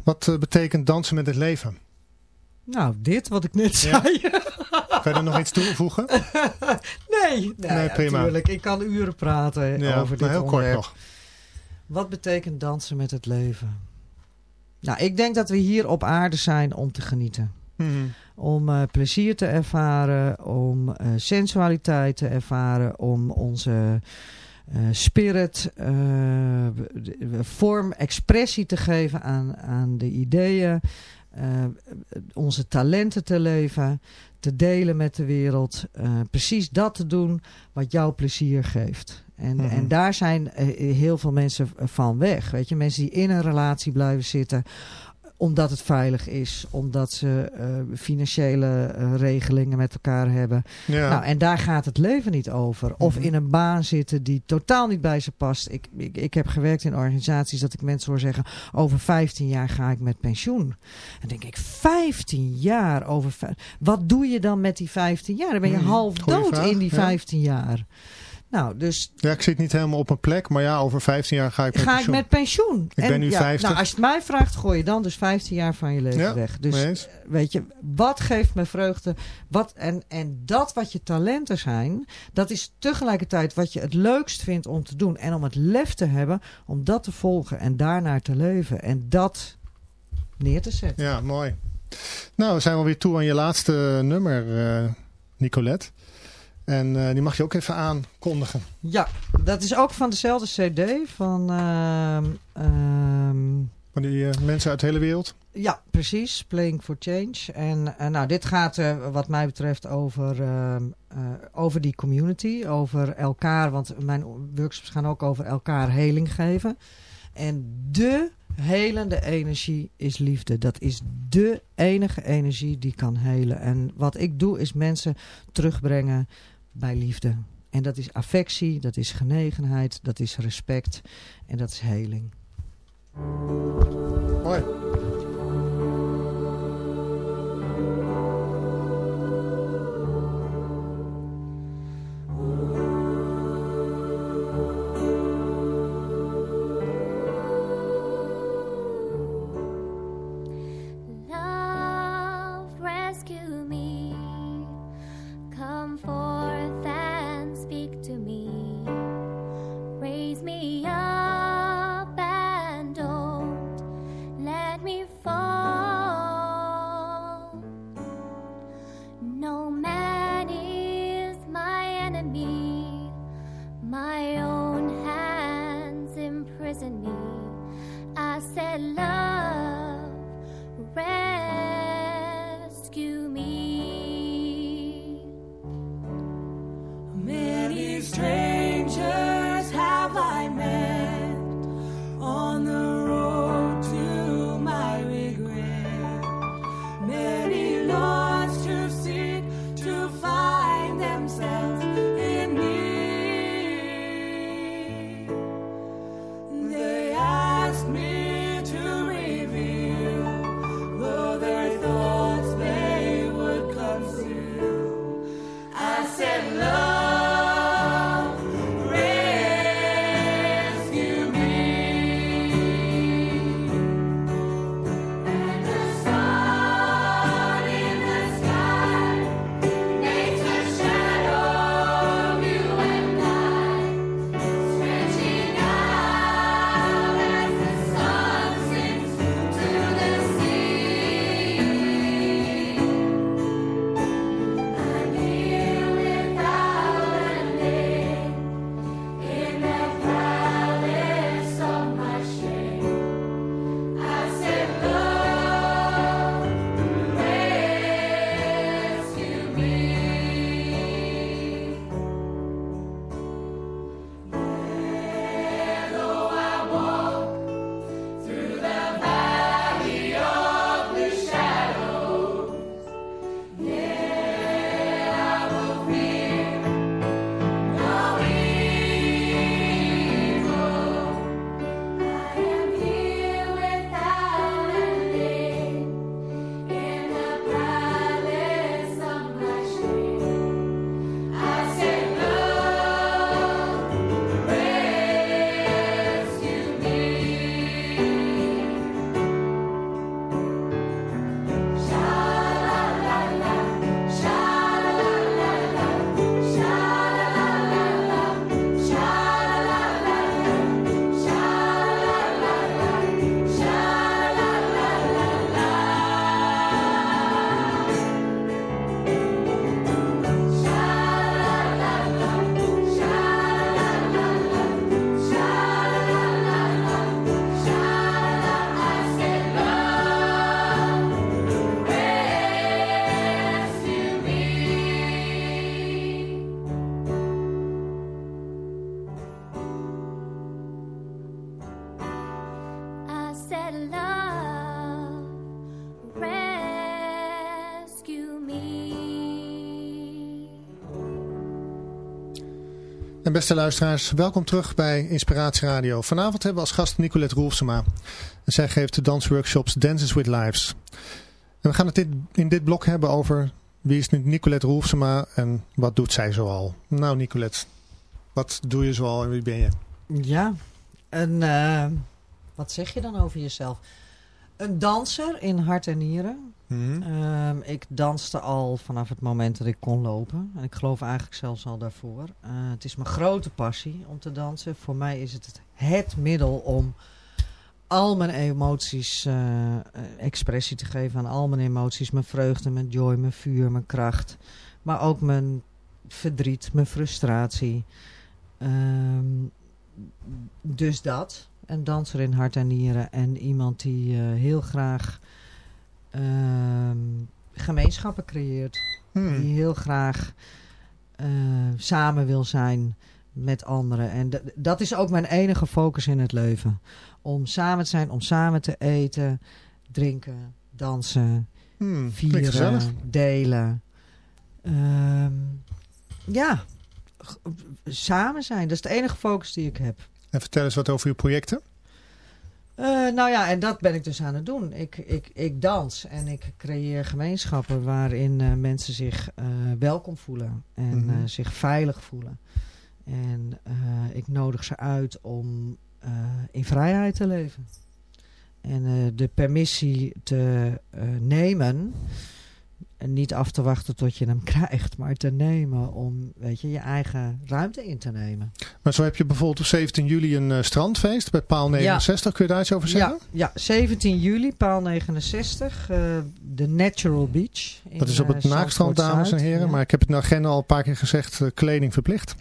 wat betekent dansen met het leven? Nou, dit wat ik net Ja. Kan je er nog iets toevoegen? nee, nou Nee, ja, prima. tuurlijk. Ik kan uren praten Ja, over dit maar heel kort onderwerp. nog. Wat betekent dansen met het leven? Nou, ik denk dat we hier op aarde zijn om te genieten. Mhm. Om eh, plezier te ervaren, om eh, sensualiteit te ervaren, om onze eh, spirit vorm, expressie te geven aan, aan de ideeën, onze talenten te leven, te delen met de wereld. eh, precies dat te doen wat jou plezier geeft. En, Mhm. en daar zijn eh, heel veel mensen van weg. Weet je, mensen die in een relatie blijven zitten omdat het veilig is, omdat ze eh, financiële eh, regelingen met elkaar hebben. Ja. Nou, en daar gaat het leven niet over. Of Mhm. in een baan zitten die totaal niet bij ze past. Ik, ik, ik heb gewerkt in organisaties dat ik mensen hoor zeggen... over 15 jaar ga ik met pensioen. En dan denk ik, 15 jaar over... Wat doe je dan met die 15 jaar? Dan ben je Mhm. half Goeie dood vraag, in die ja. 15 jaar. Nou, dus ja, ik zit niet helemaal op mijn plek, maar ja, over 15 jaar ga ik met ga ik pensioen. met pensioen. Ik ben nu ja, 50. Nou, als je het mij vraagt, gooi je dan dus 15 jaar van je leven Ja, weg. Dus eens. weet je, wat geeft me vreugde? Wat, en, en dat wat je talenten zijn, dat is tegelijkertijd wat je het leukst vindt om te doen. En om het lef te hebben om dat te volgen en daarnaar te leven. En dat neer te zetten. Ja, mooi. Nou, we zijn alweer toe aan je laatste nummer, eh, Nicolette. En eh, die mag je ook even aankondigen. Ja, dat is ook van dezelfde cd van... ehm, ehm, Van die eh, mensen uit de hele wereld. Ja, precies. Playing for Change. En eh, nou, dit gaat wat mij betreft over, ehm, eh, over die community, over elkaar. Want mijn workshops gaan ook over elkaar heling geven. En de helende energie is liefde. Dat is de enige energie die kan helen. En wat ik doe is mensen terugbrengen bij liefde. En dat is affectie, dat is genegenheid, dat is respect en dat is heling. Mooi. Said, Love, rescue me. En beste luisteraars, welkom terug bij Inspiratie Radio. Vanavond hebben we als gast Nicolette Roelfsema. En zij geeft de dansworkshops Dances with Lives. En we gaan het dit, in dit blok hebben over wie is Nicolette Roelfsema en wat doet zij zoal. Nou Nicolette, wat doe je zoal en wie ben je? Ja, een, eh, wat zeg je dan over jezelf? Een danser in hart en nieren. Mhm. Ehm, ik danste al vanaf het moment dat ik kon lopen. En ik geloof eigenlijk zelfs al daarvoor. Eh, het is mijn grote passie om te dansen. Voor mij is het het, het middel om al mijn emoties eh, eh, expressie te geven aan al mijn emoties. Mijn vreugde, mijn joy, mijn vuur, mijn kracht. Maar ook mijn verdriet, mijn frustratie. Ehm, dus dat. Een danser in hart en nieren. En iemand die eh, heel graag ehm, gemeenschappen creëert. Hmm. Die heel graag eh, samen wil zijn met anderen. En dat is ook mijn enige focus in het leven. Om samen te zijn, om samen te eten, drinken, dansen, Hmm, vieren, delen. Ehm, ja, samen zijn. Dat is de enige focus die ik heb. En vertel eens wat over je projecten. Eh, nou ja, en dat ben ik dus aan het doen. Ik, ik, ik dans en ik creëer gemeenschappen waarin eh, mensen zich eh, welkom voelen en Mhm. zich veilig voelen. En ik nodig ze uit om in vrijheid te leven. En de permissie te nemen. En niet af te wachten tot je hem krijgt, maar te nemen om weet je, je eigen ruimte in te nemen. Maar zo heb je bijvoorbeeld op 17 juli een eh, strandfeest bij paal 69. Kun je daar iets over zeggen? Ja, ja, 17 juli, paal 69, eh, de Natural Beach. in, Dat is op het eh, Naakstrand, dames en heren. Ja. Maar ik heb het in de agenda al een paar keer gezegd, eh, kleding verplicht.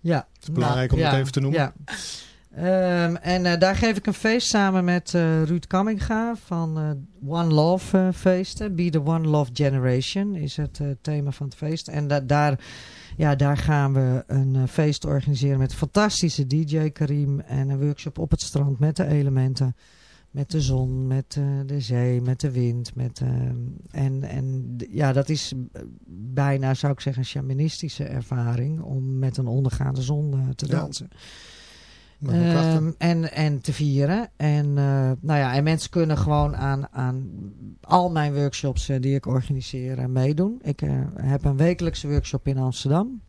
Ja. Het is belangrijk om ja, het even te noemen. Ja. Ehm, en eh, daar geef ik een feest samen met eh, Ruud Kamminga van eh, One Love feesten. Be the One Love Generation is het thema van het feest. En da- daar, ja, daar gaan we een feest organiseren met fantastische DJ Karim. En een workshop op het strand met de elementen. Met de zon, met de zee, met de wind. Met, ehm, en en ja, dat is bijna, zou ik zeggen, een shamanistische ervaring om met een ondergaande zon te dansen. Ehm, en, en te vieren. En, eh, nou ja, en mensen kunnen gewoon aan, aan al mijn workshops eh, die ik organiseer eh, meedoen. Ik eh, heb een wekelijkse workshop in Amsterdam.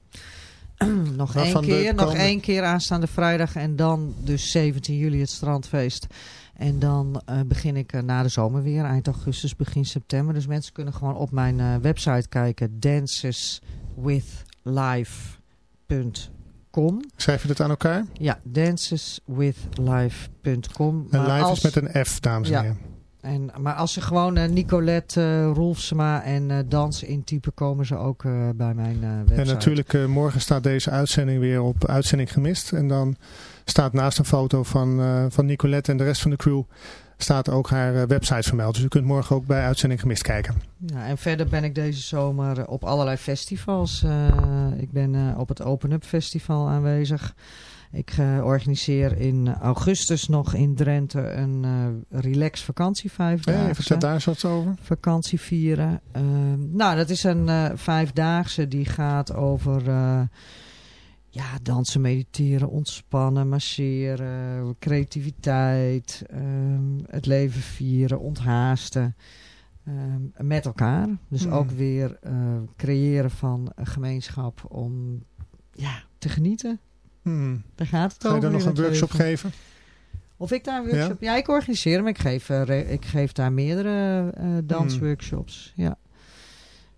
nog één keer, nog één keer aanstaande vrijdag. En dan dus 17 juli het strandfeest. En dan eh, begin ik eh, na de zomer weer, eind augustus, begin september. Dus mensen kunnen gewoon op mijn eh, website kijken. Schrijf je dat aan elkaar? ja, danceswithlife.com. En live als- is met een F, dames en Ja. heren. En, maar als ze gewoon eh, Nicolette eh Roelfsma en eh dans intypen, komen ze ook bij mijn website. En natuurlijk, morgen staat deze uitzending weer op Uitzending Gemist. En dan staat naast een foto van, van Nicolette en de rest van de crew... staat ook haar eh, website vermeld. Dus u kunt morgen ook bij Uitzending Gemist kijken. Ja, en verder ben ik deze zomer eh, op allerlei festivals. Eh, ik ben op het Open Up Festival aanwezig. Ik organiseer in augustus nog in Drenthe een relax vakantie vijf Hey, dagen. vertel daar eens wat over. vakantie vieren. Ehm, nou, dat is een vijfdaagse die gaat over ja, dansen, mediteren, ontspannen, masseren, creativiteit, ehm, het leven vieren, onthaasten. ehm, met elkaar. Dus Hmm. ook weer eh, creëren van een gemeenschap om ja, te genieten. Hmm. Daar gaat het Ga je over. dan nog een workshop leven. geven? Of ik daar een workshop... Ja, ik organiseer hem. Ik geef, eh, ik geef daar meerdere eh, dansworkshops. Ja.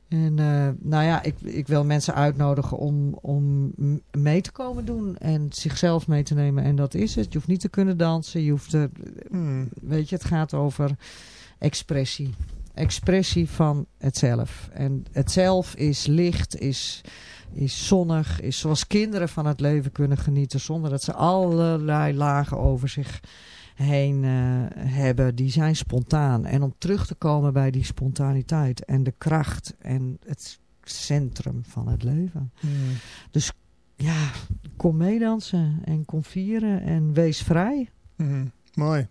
En eh, nou ja, ik, ik wil mensen uitnodigen om, om mee te komen doen. En zichzelf mee te nemen. En dat is het. Je hoeft niet te kunnen dansen. Je hoeft er, Hmm. weet je, het gaat over expressie. Expressie van het zelf. En het zelf is licht, is, is zonnig, is zoals kinderen van het leven kunnen genieten. Zonder dat ze allerlei lagen over zich heen eh, hebben. Die zijn spontaan. En om terug te komen bij die spontaniteit en de kracht en het centrum van het leven. Hmm. Ja, kom meedansen en kom vieren en wees vrij. Mooi.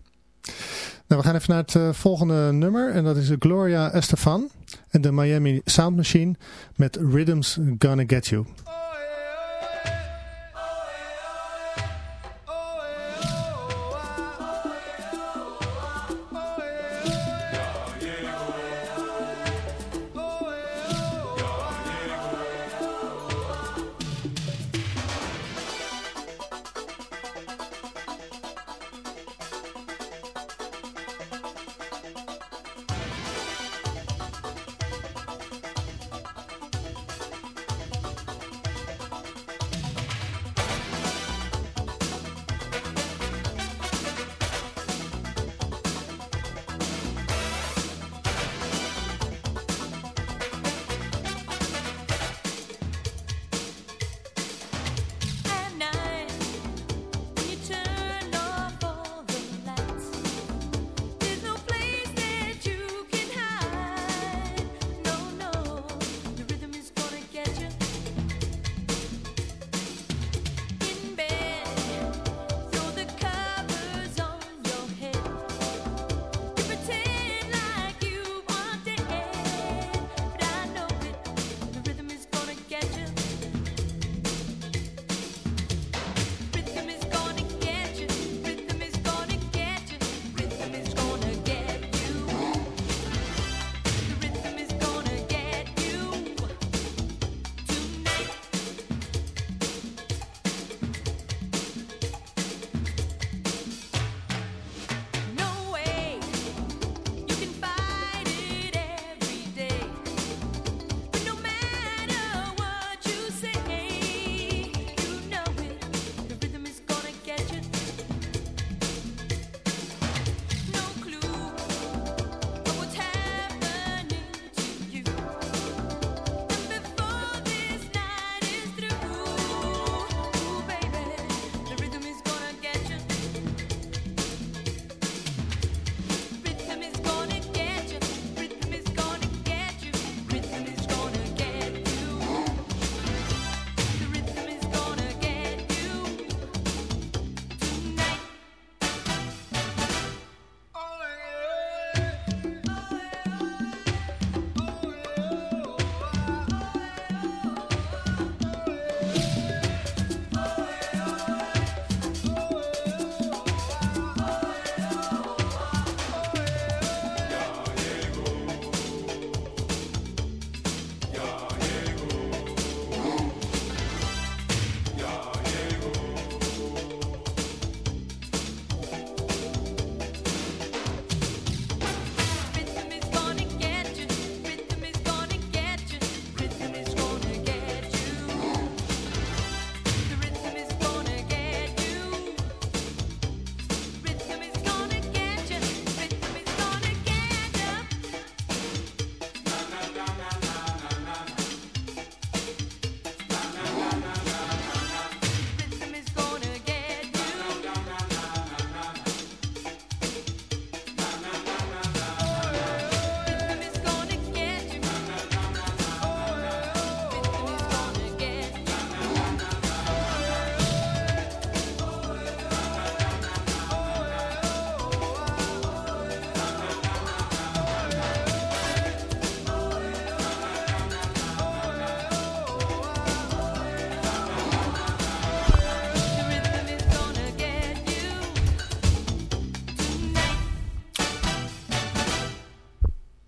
Nou, we gaan even naar het eh, volgende nummer. En dat is Gloria Estefan en de Miami Sound Machine met Rhythms Gonna Get You.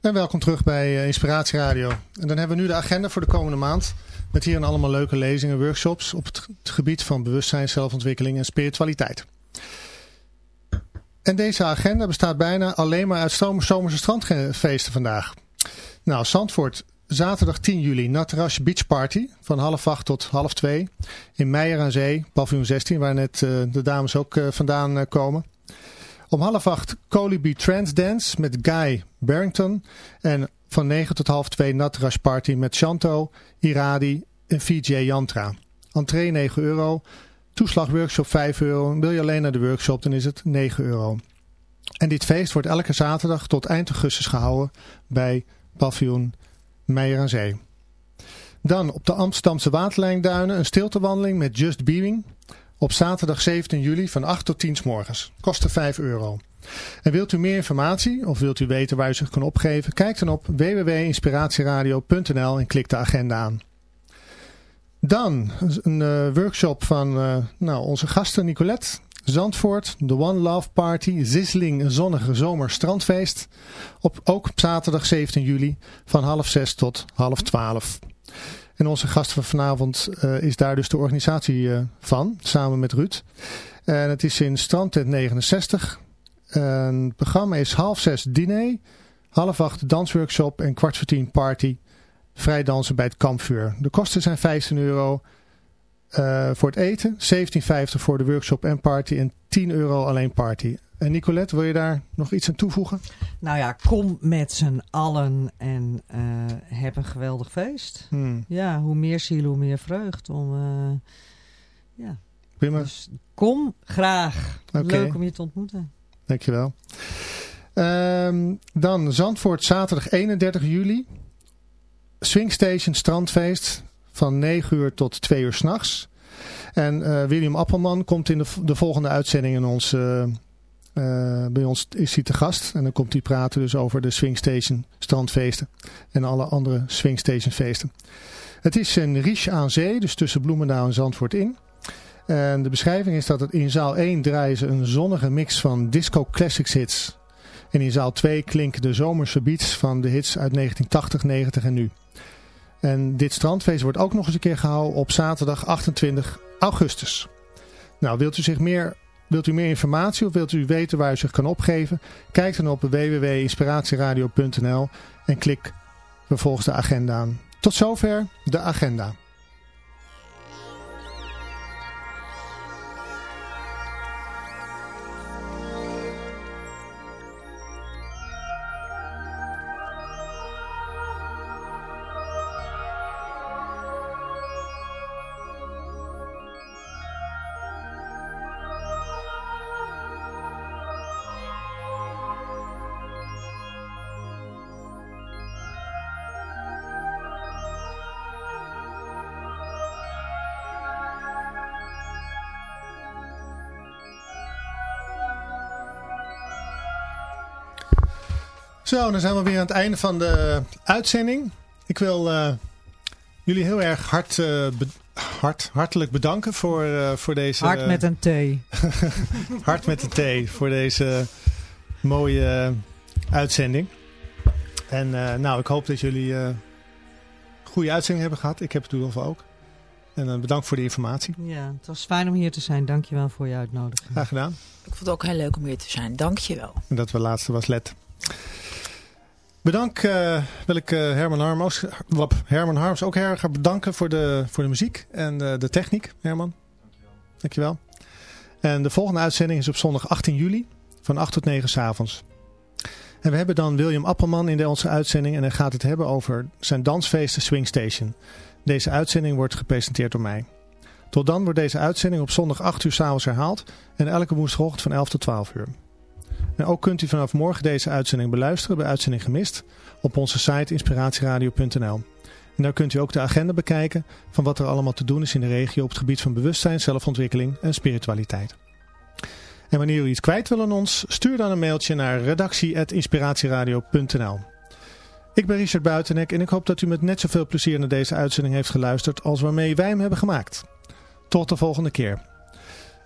En welkom terug bij uh, Inspiratie Radio. En dan hebben we nu de agenda voor de komende maand. Met hierin allemaal leuke lezingen, workshops op het gebied van bewustzijn, zelfontwikkeling en spiritualiteit. En deze agenda bestaat bijna alleen maar uit zomerse strandfeesten vandaag. Nou, Zandvoort, zaterdag 10 juli, Natterasje Beach Party van half acht tot half twee. In Meijer aan Zee, paviljoen 16, waar net uh, de dames ook uh, vandaan komen. Om half acht Colibri Trans Dance met Guy Barrington. En van 9 tot half 2 Natrush Party met Chanto, Iradi en VJ Yantra. Entree 9 euro. Toeslag workshop 5 euro. Wil je alleen naar de workshop dan is het 9 euro. En dit feest wordt elke zaterdag tot eind augustus gehouden bij paviljoen Meijer aan Zee. Dan op de Amsterdamse Waterlijnduinen een stiltewandeling met Just Beaming. Op zaterdag 17 juli van 8 tot 10 s morgens. Kosten 5 euro. En wilt u meer informatie of wilt u weten waar u zich kan opgeven? Kijk dan op www.inspiratieradio.nl en klik de agenda aan. Dan een uh, workshop van uh, nou, onze gasten Nicolette Zandvoort, de One Love Party, Zisling Zonnige Zomer Strandfeest. Op, ook op zaterdag 17 juli van half 6 tot half 12. En onze gast van vanavond uh, is daar dus de organisatie van, samen met Ruud. En het is in Strandtent 69. En het programma is half zes diner, half acht dansworkshop en kwart voor tien party. Vrij dansen bij het kampvuur. De kosten zijn 15 euro uh, voor het eten, 17,50 voor de workshop en party en 10 euro alleen party. En Nicolette, wil je daar nog iets aan toevoegen? Nou ja, kom met z'n allen en uh, heb een geweldig feest. Hmm. Ja, hoe meer zielen, hoe meer vreugd. Om, uh, ja. Prima. Dus kom graag. Leuk om je te ontmoeten. Dankjewel. Um, dan Zandvoort, zaterdag 31 juli. Swingstation Strandfeest van 9 uur tot 2 uur s'nachts. En uh, William Appelman komt in de, de volgende uitzending in ons, uh, bij ons is hij te gast. En dan komt hij praten dus over de Swingstation strandfeesten en alle andere Swingstation feesten. Het is in Riche aan Zee, dus tussen Bloemendaal en Zandvoort in. En de beschrijving is dat het in zaal 1 draaien ze een zonnige mix van disco classics hits. En in zaal 2 klinken de zomerse beats van de hits uit 1980, 90 en nu. En dit strandfeest wordt ook nog eens een keer gehouden op zaterdag 28 augustus. Nou, wilt u, zich meer, wilt u meer informatie of wilt u weten waar u zich kan opgeven? Kijk dan op www.inspiratieradio.nl en klik vervolgens de agenda aan. Tot zover de agenda. Zo, dan zijn we weer aan het einde van de uitzending. Ik wil uh, jullie heel erg uh, be hart, hartelijk bedanken voor, uh, voor deze... Hart met een T. hart met een T voor deze mooie uitzending. En nou, ik hoop dat jullie een goede uitzending hebben gehad. Ik heb het geval ook. En bedankt voor de informatie. Ja, het was fijn om hier te zijn. Dankjewel voor je uitnodiging. Graag gedaan. Ik vond het ook heel leuk om hier te zijn. Dankjewel. En dat we laatste was Let. Bedankt wil ik uh, Herman, Harms, Herman Harms ook erg bedanken voor de, voor de muziek en de, de techniek. Herman, dankjewel. dankjewel. En de volgende uitzending is op zondag 18 juli van 8 tot 9 s avonds. En we hebben dan William Appelman in de, onze uitzending en hij gaat het hebben over zijn dansfeesten Swing Station. Deze uitzending wordt gepresenteerd door mij. Tot dan wordt deze uitzending op zondag 8 uur s avonds herhaald en elke woensdagochtend van 11 tot 12 uur. En ook kunt u vanaf morgen deze uitzending beluisteren bij Uitzending Gemist op onze site inspiratieradio.nl. En daar kunt u ook de agenda bekijken van wat er allemaal te doen is in de regio op het gebied van bewustzijn, zelfontwikkeling en spiritualiteit. En wanneer u iets kwijt wil aan ons, stuur dan een mailtje naar redactie.inspiratieradio.nl Ik ben Richard Buitenek en ik hoop dat u met net zoveel plezier naar deze uitzending heeft geluisterd als waarmee wij hem hebben gemaakt. Tot de volgende keer.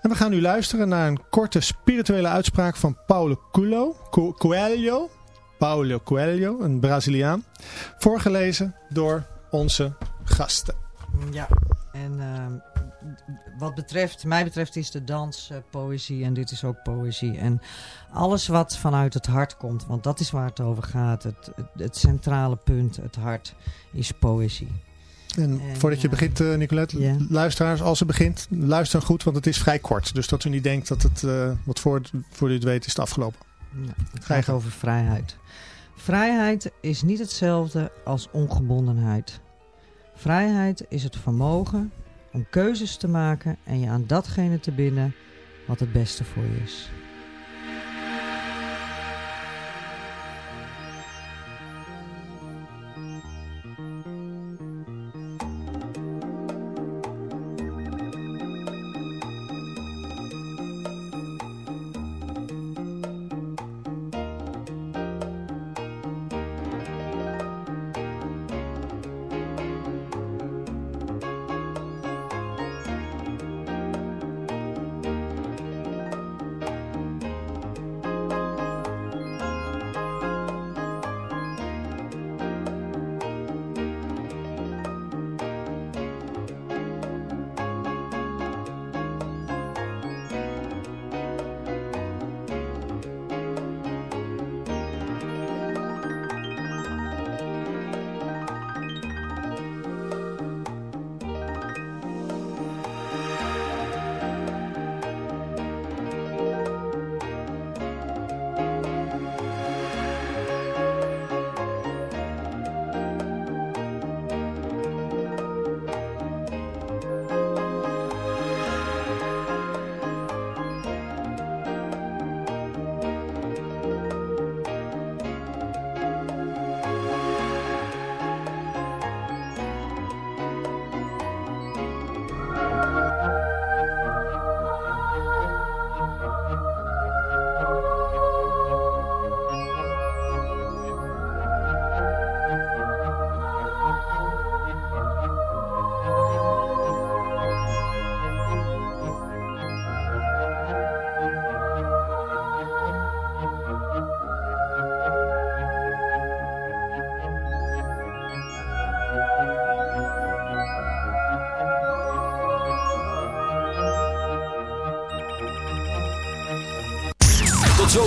En we gaan nu luisteren naar een korte spirituele uitspraak van Paulo Coelho. Coelho. Paulo Coelho, een Braziliaan. Voorgelezen door onze gasten. Ja, en ehm, wat betreft, mij betreft is de dans eh, poëzie en dit is ook poëzie. En alles wat vanuit het hart komt, want dat is waar het over gaat. Het, het, het centrale punt, het hart, is poëzie. En, voordat je eh, begint, eh, Nicolette, luisteraars, als ze begint, luister goed, want het is vrij kort. Dus dat u niet denkt dat het, eh, wat voor, voor u het weet, is het afgelopen. Ja, het gaat over vrijheid. Vrijheid is niet hetzelfde als ongebondenheid. Vrijheid is het vermogen om keuzes te maken en je aan datgene te binden wat het beste voor je is.